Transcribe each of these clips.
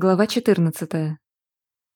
Глава 14.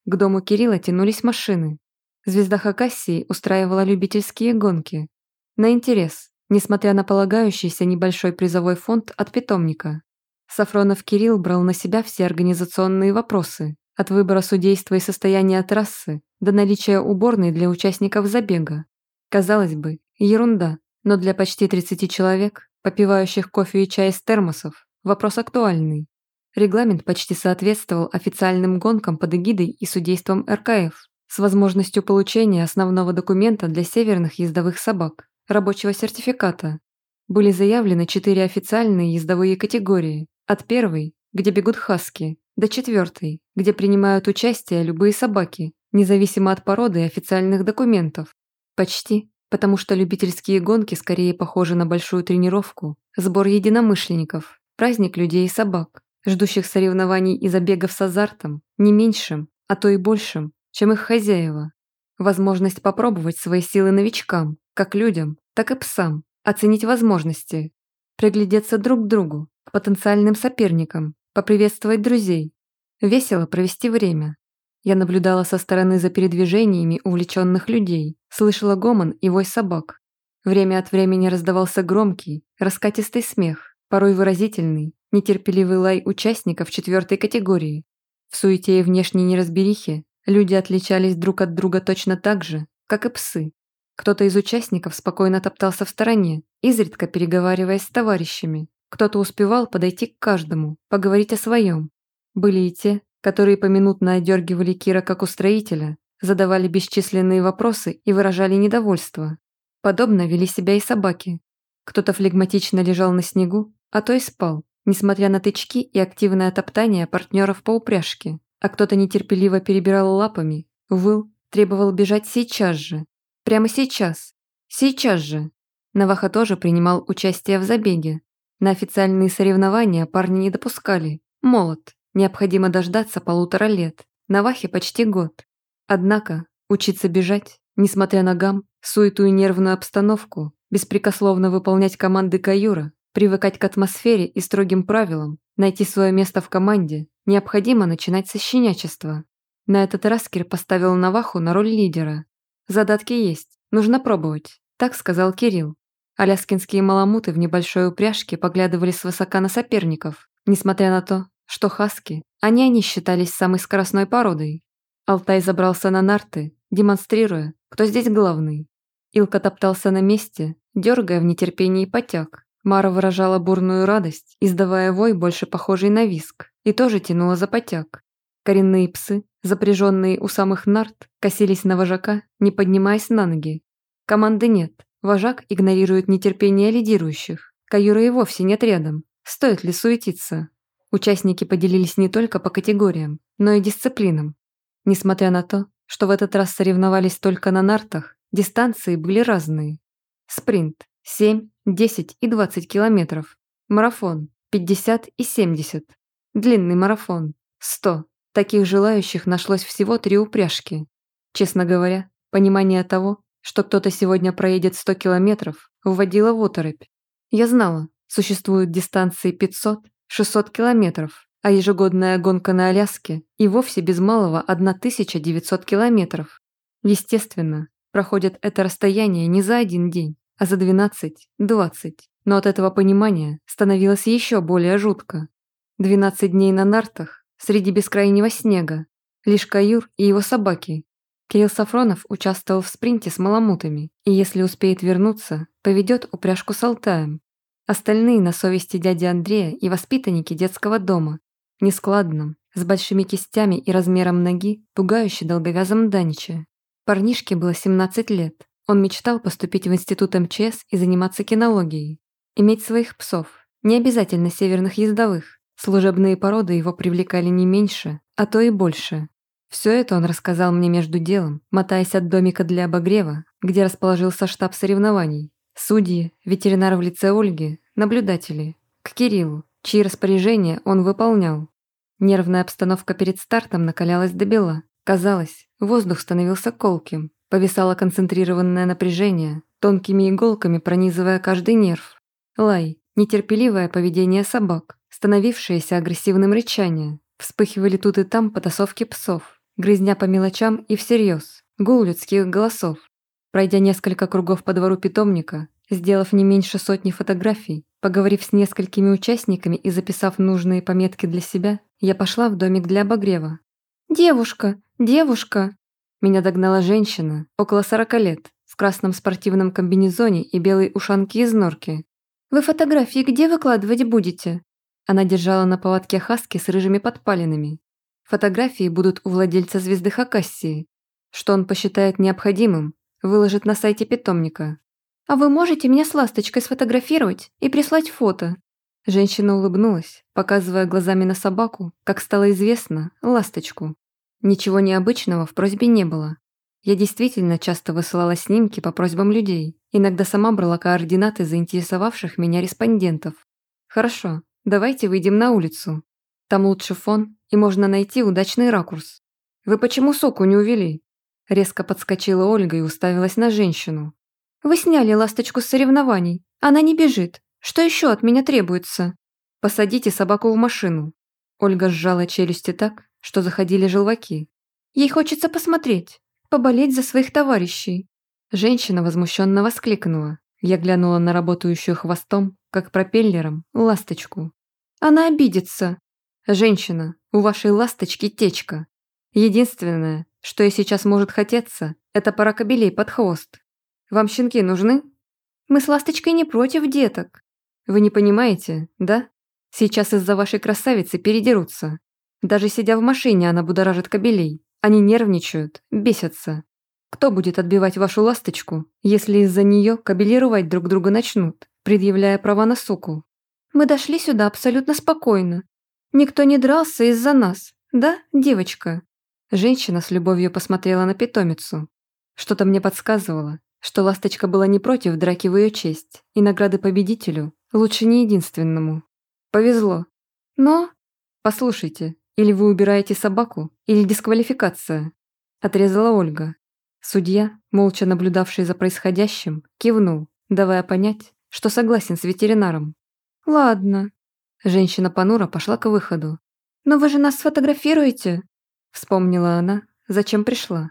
К дому Кирилла тянулись машины. Звезда Хакасии устраивала любительские гонки. На интерес, несмотря на полагающийся небольшой призовой фонд от питомника. Сафронов Кирилл брал на себя все организационные вопросы, от выбора судейства и состояния трассы до наличия уборной для участников забега. Казалось бы, ерунда, но для почти 30 человек, попивающих кофе и чай из термосов, вопрос актуальный. Регламент почти соответствовал официальным гонкам под эгидой и судейством РКФ с возможностью получения основного документа для северных ездовых собак – рабочего сертификата. Были заявлены четыре официальные ездовые категории – от первой, где бегут хаски, до четвертой, где принимают участие любые собаки, независимо от породы и официальных документов. Почти, потому что любительские гонки скорее похожи на большую тренировку, сбор единомышленников, праздник людей и собак ждущих соревнований и забегов с азартом, не меньшим, а то и большим, чем их хозяева. Возможность попробовать свои силы новичкам, как людям, так и псам, оценить возможности, приглядеться друг к другу, к потенциальным соперникам, поприветствовать друзей, весело провести время. Я наблюдала со стороны за передвижениями увлеченных людей, слышала гомон и вой собак. Время от времени раздавался громкий, раскатистый смех, порой выразительный, нетерпеливый лай участников четвертой категории. В суете и внешней неразберихе люди отличались друг от друга точно так же, как и псы. Кто-то из участников спокойно топтался в стороне, изредка переговариваясь с товарищами. Кто-то успевал подойти к каждому, поговорить о своем. Были и те, которые поминутно одергивали Кира как устроителя, задавали бесчисленные вопросы и выражали недовольство. Подобно вели себя и собаки. Кто-то флегматично лежал на снегу, а то и спал, Несмотря на тычки и активное топтание партнеров по упряжке, а кто-то нетерпеливо перебирал лапами, выл, требовал бежать сейчас же. Прямо сейчас. Сейчас же. Наваха тоже принимал участие в забеге. На официальные соревнования парни не допускали. Молод. Необходимо дождаться полутора лет. Навахе почти год. Однако, учиться бежать, несмотря на гам, суету и нервную обстановку, беспрекословно выполнять команды Каюра Привыкать к атмосфере и строгим правилам, найти свое место в команде, необходимо начинать со щенячества. На этот раз Кир поставил Наваху на роль лидера. Задатки есть, нужно пробовать, так сказал Кирилл. Аляскинские маламуты в небольшой упряжке поглядывали свысока на соперников, несмотря на то, что хаски, они они считались самой скоростной породой. Алтай забрался на нарты, демонстрируя, кто здесь главный. Илка топтался на месте, дергая в нетерпении потяг. Мара выражала бурную радость, издавая вой, больше похожий на виск, и тоже тянула за потяг. Коренные псы, запряженные у самых нарт, косились на вожака, не поднимаясь на ноги. Команды нет, вожак игнорирует нетерпение лидирующих, каюра и вовсе нет рядом. Стоит ли суетиться? Участники поделились не только по категориям, но и дисциплинам. Несмотря на то, что в этот раз соревновались только на нартах, дистанции были разные. Спринт, 7, 10 и 20 километров. Марафон. 50 и 70. Длинный марафон. 100. Таких желающих нашлось всего три упряжки. Честно говоря, понимание того, что кто-то сегодня проедет 100 километров, вводило в оторопь. Я знала, существуют дистанции 500-600 километров, а ежегодная гонка на Аляске и вовсе без малого 1900 километров. Естественно, проходят это расстояние не за один день, а за 12 – 20. Но от этого понимания становилось еще более жутко. 12 дней на нартах, среди бескрайнего снега, лишь Каюр и его собаки. Кирилл Сафронов участвовал в спринте с маломутами, и если успеет вернуться, поведет упряжку с Алтаем. Остальные на совести дяди Андрея и воспитанники детского дома, Нескладным, с большими кистями и размером ноги, пугающе долговязом Даниче. Парнишке было 17 лет, он мечтал поступить в институт МЧС и заниматься кинологией. Иметь своих псов, не обязательно северных ездовых. Служебные породы его привлекали не меньше, а то и больше. Все это он рассказал мне между делом, мотаясь от домика для обогрева, где расположился штаб соревнований. Судьи, ветеринар в лице Ольги, наблюдатели. К Кириллу, чьи распоряжения он выполнял. Нервная обстановка перед стартом накалялась до бела. Казалось, воздух становился колким. Повисало концентрированное напряжение, тонкими иголками пронизывая каждый нерв. Лай, нетерпеливое поведение собак, становившееся агрессивным рычанием, Вспыхивали тут и там потасовки псов, грызня по мелочам и всерьез, гул людских голосов. Пройдя несколько кругов по двору питомника, сделав не меньше сотни фотографий, поговорив с несколькими участниками и записав нужные пометки для себя, я пошла в домик для обогрева. «Девушка! Девушка!» Меня догнала женщина, около сорока лет, в красном спортивном комбинезоне и белой ушанке из норки. «Вы фотографии где выкладывать будете?» Она держала на поводке хаски с рыжими подпалинами. Фотографии будут у владельца звезды Хакассии. Что он посчитает необходимым, выложит на сайте питомника. «А вы можете меня с ласточкой сфотографировать и прислать фото?» Женщина улыбнулась, показывая глазами на собаку, как стало известно, ласточку. Ничего необычного в просьбе не было. Я действительно часто высылала снимки по просьбам людей, иногда сама брала координаты заинтересовавших меня респондентов. Хорошо, давайте выйдем на улицу. Там лучше фон, и можно найти удачный ракурс. Вы почему соку не увели? Резко подскочила Ольга и уставилась на женщину. Вы сняли ласточку с соревнований. Она не бежит. Что еще от меня требуется? Посадите собаку в машину. Ольга сжала челюсти так, что заходили желваки. «Ей хочется посмотреть, поболеть за своих товарищей!» Женщина возмущенно воскликнула. Я глянула на работающую хвостом, как пропеллером, ласточку. «Она обидится!» «Женщина, у вашей ласточки течка. Единственное, что ей сейчас может хотеться, это пара кобелей под хвост. Вам щенки нужны?» «Мы с ласточкой не против деток». «Вы не понимаете, да? Сейчас из-за вашей красавицы передерутся. Даже сидя в машине, она будоражит кобелей. Они нервничают, бесятся. Кто будет отбивать вашу ласточку, если из-за нее кабелировать друг друга начнут, предъявляя права на суку? Мы дошли сюда абсолютно спокойно. Никто не дрался из-за нас, да, девочка?» Женщина с любовью посмотрела на питомицу. Что-то мне подсказывало, что ласточка была не против драки в ее честь, и награды победителю лучше не единственному. Повезло. Но... Послушайте, или вы убираете собаку, или дисквалификация», – отрезала Ольга. Судья, молча наблюдавший за происходящим, кивнул, давая понять, что согласен с ветеринаром. «Ладно». Женщина понуро пошла к выходу. «Но вы же нас сфотографируете?» Вспомнила она, зачем пришла.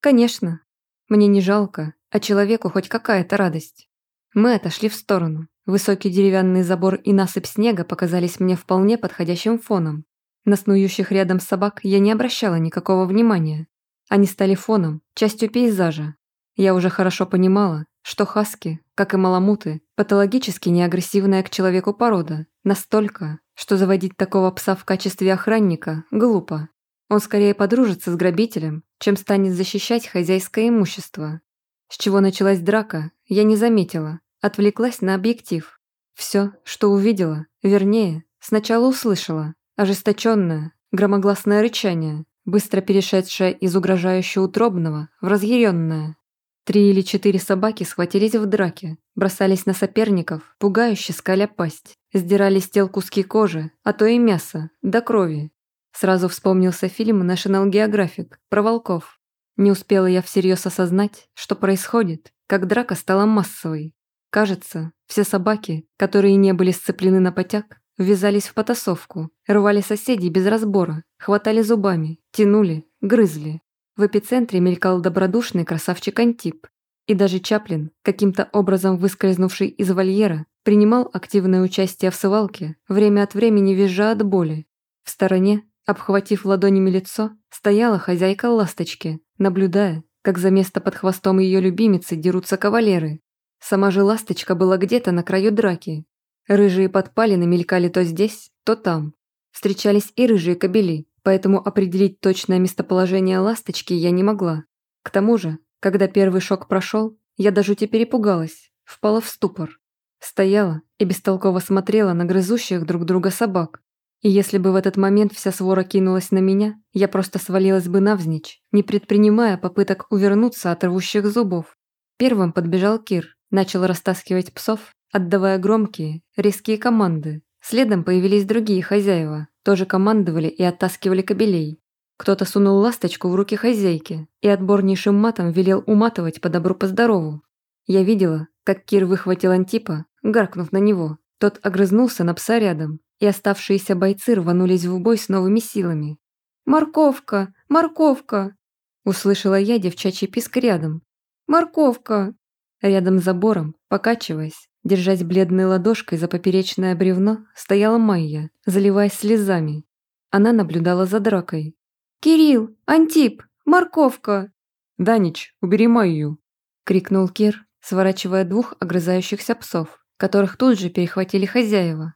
«Конечно. Мне не жалко, а человеку хоть какая-то радость». Мы отошли в сторону. Высокий деревянный забор и насыпь снега показались мне вполне подходящим фоном. На снующих рядом собак я не обращала никакого внимания. Они стали фоном, частью пейзажа. Я уже хорошо понимала, что хаски, как и маламуты, патологически неагрессивная к человеку порода, настолько, что заводить такого пса в качестве охранника глупо. Он скорее подружится с грабителем, чем станет защищать хозяйское имущество. С чего началась драка, я не заметила, отвлеклась на объектив. Все, что увидела, вернее, сначала услышала, Ожесточенное, громогласное рычание, быстро перешедшее из угрожающего утробного в разъяренное. Три или четыре собаки схватились в драке, бросались на соперников, пугающе скаля пасть, сдирали с тел куски кожи, а то и мясо, до крови. Сразу вспомнился фильм National Geographic про волков. Не успела я всерьез осознать, что происходит, как драка стала массовой. Кажется, все собаки, которые не были сцеплены на потяг, Ввязались в потасовку, рвали соседей без разбора, хватали зубами, тянули, грызли. В эпицентре мелькал добродушный красавчик Антип. И даже Чаплин, каким-то образом выскользнувший из вольера, принимал активное участие в свалке, время от времени визжа от боли. В стороне, обхватив ладонями лицо, стояла хозяйка ласточки, наблюдая, как за место под хвостом ее любимицы дерутся кавалеры. Сама же ласточка была где-то на краю драки, Рыжие подпалины мелькали то здесь, то там. Встречались и рыжие кобели, поэтому определить точное местоположение ласточки я не могла. К тому же, когда первый шок прошел, я до жути перепугалась, впала в ступор. Стояла и бестолково смотрела на грызущих друг друга собак. И если бы в этот момент вся свора кинулась на меня, я просто свалилась бы навзничь, не предпринимая попыток увернуться от рвущих зубов. Первым подбежал Кир, начал растаскивать псов отдавая громкие, резкие команды. Следом появились другие хозяева, тоже командовали и оттаскивали кобелей. Кто-то сунул ласточку в руки хозяйки и отборнейшим матом велел уматывать по добру по здорову. Я видела, как Кир выхватил Антипа, гаркнув на него. Тот огрызнулся на пса рядом, и оставшиеся бойцы рванулись в бой с новыми силами. «Морковка! Морковка!» Услышала я девчачий писк рядом. «Морковка!» Рядом с забором, покачиваясь, Держась бледной ладошкой за поперечное бревно, стояла Майя, заливаясь слезами. Она наблюдала за дракой. «Кирилл! Антип! Морковка!» «Данич, убери Майю!» – крикнул Кир, сворачивая двух огрызающихся псов, которых тут же перехватили хозяева.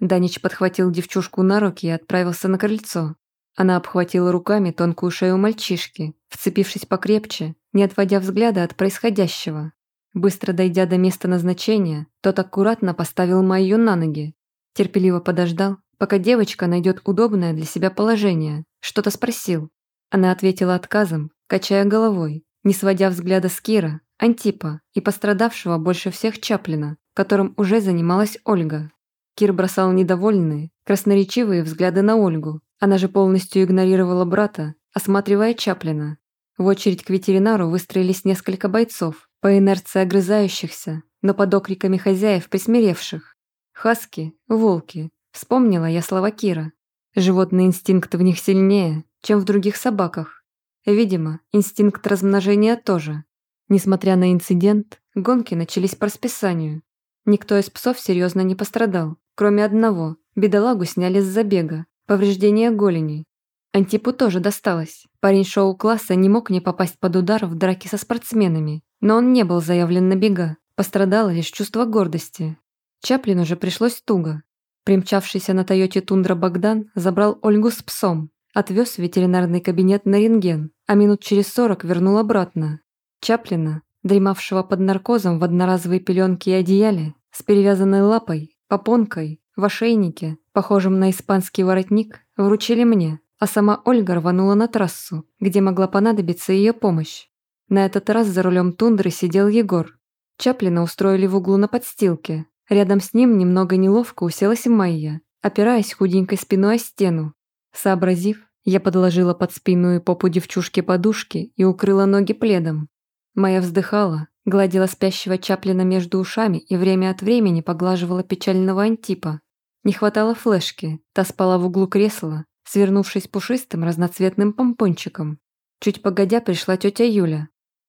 Данич подхватил девчушку на руки и отправился на крыльцо. Она обхватила руками тонкую шею мальчишки, вцепившись покрепче, не отводя взгляда от происходящего. Быстро дойдя до места назначения, тот аккуратно поставил Майю на ноги, терпеливо подождал, пока девочка найдет удобное для себя положение, что-то спросил. Она ответила отказом, качая головой, не сводя взгляда с Кира, Антипа и пострадавшего больше всех Чаплина, которым уже занималась Ольга. Кир бросал недовольные, красноречивые взгляды на Ольгу. Она же полностью игнорировала брата, осматривая Чаплина. В очередь к ветеринару выстроились несколько бойцов, по инерции огрызающихся, но под окриками хозяев присмиревших. Хаски, волки. Вспомнила я слова Кира. Животный инстинкт в них сильнее, чем в других собаках. Видимо, инстинкт размножения тоже. Несмотря на инцидент, гонки начались по расписанию. Никто из псов серьезно не пострадал, кроме одного. Бедолагу сняли с забега, повреждение голени. Антипу тоже досталось. Парень шоу-класса не мог не попасть под удар в драке со спортсменами. Но он не был заявлен на бега, пострадало лишь чувство гордости. Чаплину же пришлось туго. Примчавшийся на Тойоте Тундра Богдан забрал Ольгу с псом, отвез в ветеринарный кабинет на рентген, а минут через сорок вернул обратно. Чаплина, дремавшего под наркозом в одноразовой пеленке и одеяле, с перевязанной лапой, попонкой, в ошейнике, похожем на испанский воротник, вручили мне, а сама Ольга рванула на трассу, где могла понадобиться ее помощь. На этот раз за рулем тундры сидел Егор. Чаплина устроили в углу на подстилке. Рядом с ним немного неловко уселась Майя, опираясь худенькой спиной о стену. Сообразив, я подложила под спину и попу девчушки подушки и укрыла ноги пледом. Майя вздыхала, гладила спящего Чаплина между ушами и время от времени поглаживала печального Антипа. Не хватало флешки, та спала в углу кресла, свернувшись пушистым разноцветным помпончиком. Чуть погодя пришла тетя Юля,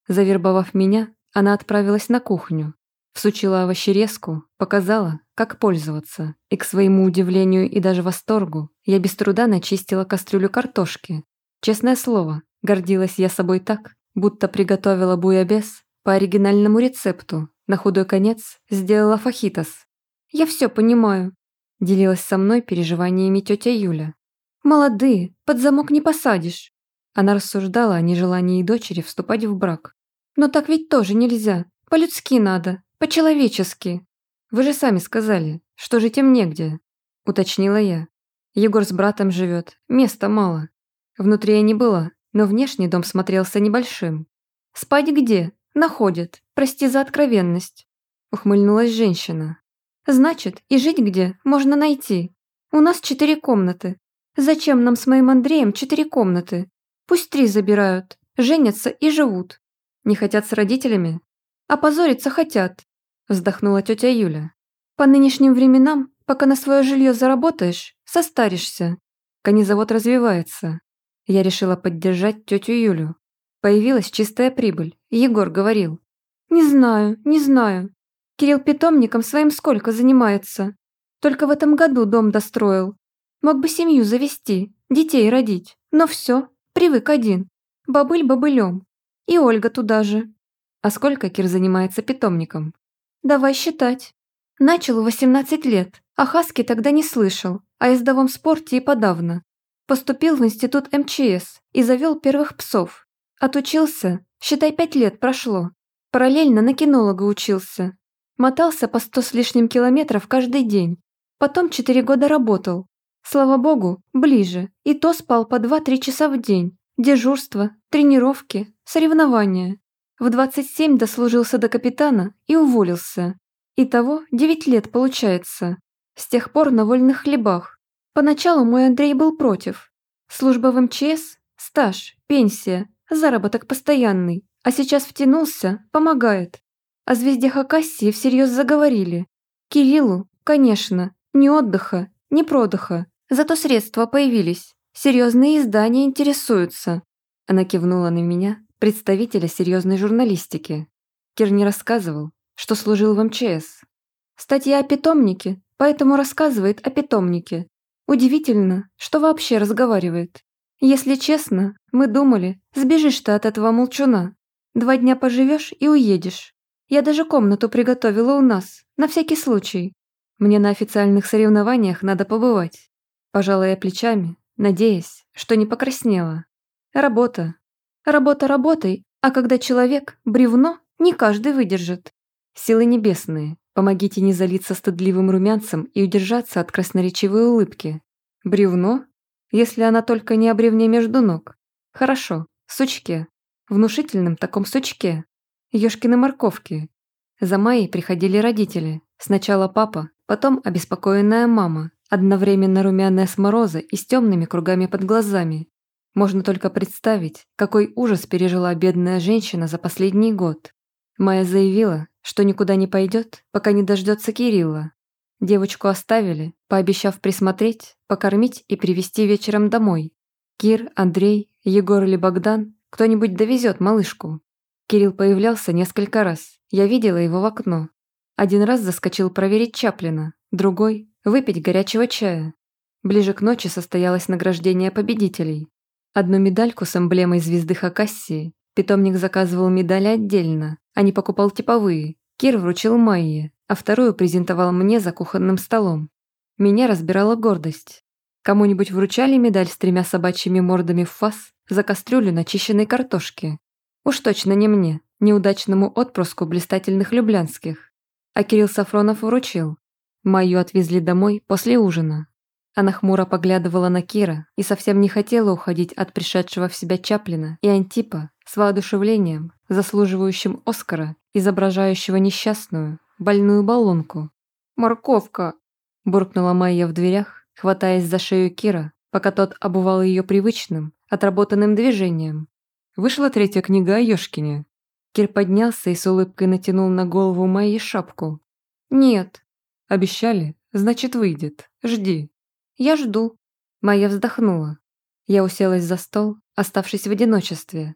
Завербовав меня, она отправилась на кухню, всучила овощерезку, показала, как пользоваться, и к своему удивлению и даже восторгу я без труда начистила кастрюлю картошки. Честное слово, гордилась я собой так, будто приготовила буябес по оригинальному рецепту, на худой конец сделала фахитос. «Я все понимаю», – делилась со мной переживаниями тетя Юля. «Молодые, под замок не посадишь». Она рассуждала о нежелании дочери вступать в брак, но так ведь тоже нельзя. По-людски надо, по-человечески. Вы же сами сказали, что жить им негде, уточнила я. Егор с братом живет, места мало. Внутри я не была, но внешний дом смотрелся небольшим. Спать где? Находит. Прости за откровенность, ухмыльнулась женщина. Значит, и жить где можно найти. У нас четыре комнаты. Зачем нам с моим Андреем четыре комнаты? Пусть три забирают, женятся и живут. Не хотят с родителями? А позориться хотят, вздохнула тетя Юля. По нынешним временам, пока на свое жилье заработаешь, состаришься. Конезавод развивается. Я решила поддержать тетю Юлю. Появилась чистая прибыль. Егор говорил. «Не знаю, не знаю. Кирилл питомником своим сколько занимается. Только в этом году дом достроил. Мог бы семью завести, детей родить. Но все, привык один. Бабыль бабылем. И Ольга туда же. А сколько Кир занимается питомником? Давай считать. Начал в 18 лет, а Хаски тогда не слышал, о ездовом спорте и подавно. Поступил в институт МЧС и завел первых псов. Отучился, считай, пять лет прошло. Параллельно на кинолога учился. Мотался по сто с лишним километров каждый день. Потом четыре года работал. Слава богу, ближе. И то спал по два-три часа в день. Дежурство, тренировки, соревнования. В 27 дослужился до капитана и уволился. Итого 9 лет получается. С тех пор на вольных хлебах. Поначалу мой Андрей был против. Служба в МЧС, стаж, пенсия, заработок постоянный. А сейчас втянулся, помогает. О звезде Хакасии всерьез заговорили. Кириллу, конечно, не отдыха, не продыха. Зато средства появились. Серьезные издания интересуются». Она кивнула на меня, представителя серьезной журналистики. Кирни рассказывал, что служил в МЧС. «Статья о питомнике, поэтому рассказывает о питомнике. Удивительно, что вообще разговаривает. Если честно, мы думали, сбежишь ты от этого молчуна. Два дня поживешь и уедешь. Я даже комнату приготовила у нас, на всякий случай. Мне на официальных соревнованиях надо побывать. Пожалуй, я плечами, надеясь, что не покраснела. Работа. Работа работой, а когда человек – бревно, не каждый выдержит. Силы небесные, помогите не залиться стыдливым румянцем и удержаться от красноречивой улыбки. Бревно? Если она только не о бревне между ног. Хорошо, сучке. Внушительном таком сучке. Ёшкины морковки. За Майей приходили родители. Сначала папа, потом обеспокоенная мама, одновременно румяная с мороза и с темными кругами под глазами. Можно только представить, какой ужас пережила бедная женщина за последний год. Майя заявила, что никуда не пойдет, пока не дождется Кирилла. Девочку оставили, пообещав присмотреть, покормить и привести вечером домой. Кир, Андрей, Егор или Богдан, кто-нибудь довезет малышку. Кирилл появлялся несколько раз. Я видела его в окно. Один раз заскочил проверить Чаплина, другой – выпить горячего чая. Ближе к ночи состоялось награждение победителей. Одну медальку с эмблемой звезды Хакассии питомник заказывал медали отдельно, а не покупал типовые. Кир вручил Майе, а вторую презентовал мне за кухонным столом. Меня разбирала гордость. Кому-нибудь вручали медаль с тремя собачьими мордами в фас за кастрюлю начищенной картошки? Уж точно не мне, неудачному отпрыску блистательных люблянских. А Кирилл Сафронов вручил, Маю отвезли домой после ужина. Она хмуро поглядывала на Кира и совсем не хотела уходить от пришедшего в себя Чаплина и Антипа с воодушевлением, заслуживающим Оскара, изображающего несчастную, больную баллонку. «Морковка!» – буркнула Майя в дверях, хватаясь за шею Кира, пока тот обувал ее привычным, отработанным движением. Вышла третья книга о Ёшкине. Кир поднялся и с улыбкой натянул на голову Майи шапку. «Нет, Обещали, значит выйдет. Жди. Я жду. Майя вздохнула. Я уселась за стол, оставшись в одиночестве.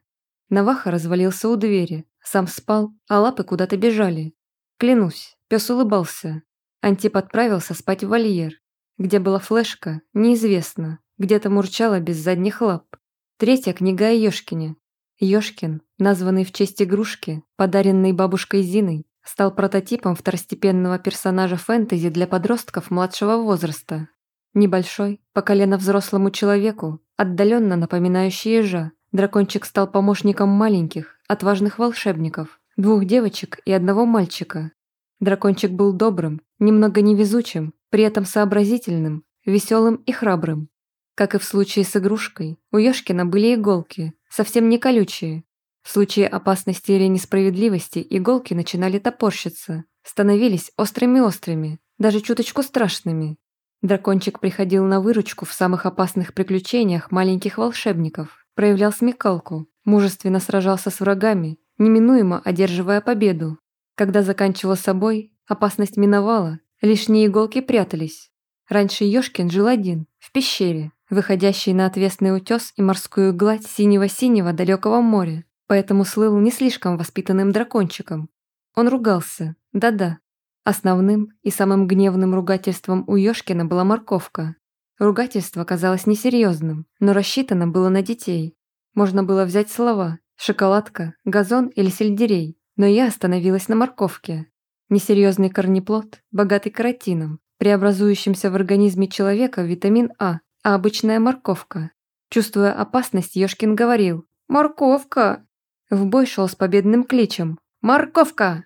Наваха развалился у двери, сам спал, а лапы куда-то бежали. Клянусь, пес улыбался. Антип отправился спать в вольер. Где была флешка, неизвестно. Где-то мурчала без задних лап. Третья книга о Ёшкине. Ёшкин, названный в честь игрушки, подаренной бабушкой Зиной, стал прототипом второстепенного персонажа фэнтези для подростков младшего возраста. Небольшой, по колено взрослому человеку, отдаленно напоминающий ежа, дракончик стал помощником маленьких, отважных волшебников, двух девочек и одного мальчика. Дракончик был добрым, немного невезучим, при этом сообразительным, веселым и храбрым. Как и в случае с игрушкой, у Ёшкина были иголки, совсем не колючие, в случае опасности или несправедливости иголки начинали топорщиться, становились острыми-острыми, даже чуточку страшными. Дракончик приходил на выручку в самых опасных приключениях маленьких волшебников, проявлял смекалку, мужественно сражался с врагами, неминуемо одерживая победу. Когда заканчивал собой, опасность миновала, лишние иголки прятались. Раньше Ёшкин жил один, в пещере, выходящей на отвесный утес и морскую гладь синего-синего далекого моря поэтому слыл не слишком воспитанным дракончиком. Он ругался, да-да. Основным и самым гневным ругательством у Ёшкина была морковка. Ругательство казалось несерьезным, но рассчитано было на детей. Можно было взять слова «шоколадка», «газон» или «сельдерей», но я остановилась на морковке. Несерьезный корнеплод, богатый каротином, преобразующимся в организме человека витамин А, а обычная морковка. Чувствуя опасность, Ёшкин говорил «Морковка!» В бой шел с победным кличем «Морковка!»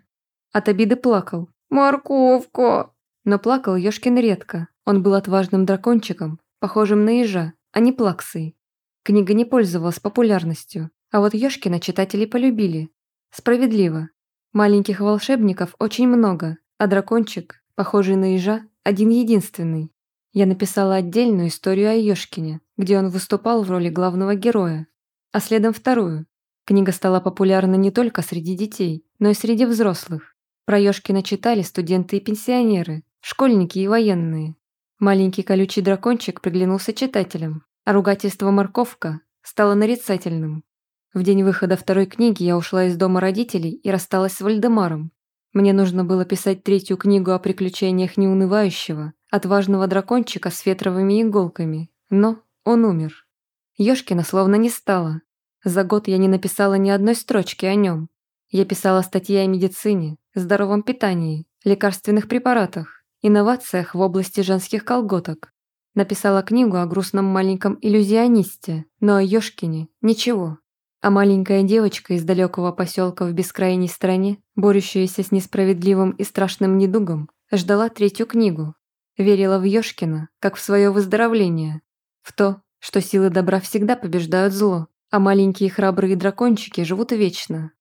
От обиды плакал. «Морковка!» Но плакал Ёшкин редко. Он был отважным дракончиком, похожим на ежа, а не плаксой. Книга не пользовалась популярностью, а вот Ёшкина читатели полюбили. Справедливо. Маленьких волшебников очень много, а дракончик, похожий на ежа, один-единственный. Я написала отдельную историю о Ёшкине, где он выступал в роли главного героя, а следом вторую, Книга стала популярна не только среди детей, но и среди взрослых. Про Ёшкина читали студенты и пенсионеры, школьники и военные. Маленький колючий дракончик приглянулся читателям, а ругательство «морковка» стало нарицательным. В день выхода второй книги я ушла из дома родителей и рассталась с Вальдемаром. Мне нужно было писать третью книгу о приключениях неунывающего, отважного дракончика с фетровыми иголками, но он умер. Ёшкина словно не стало, за год я не написала ни одной строчки о нем. Я писала статьи о медицине, здоровом питании, лекарственных препаратах, инновациях в области женских колготок. Написала книгу о грустном маленьком иллюзионисте, но о Ёшкине – ничего. А маленькая девочка из далекого поселка в бескрайней стране, борющаяся с несправедливым и страшным недугом, ждала третью книгу. Верила в Ёшкина, как в свое выздоровление. В то, что силы добра всегда побеждают зло. А маленькие храбрые дракончики живут вечно,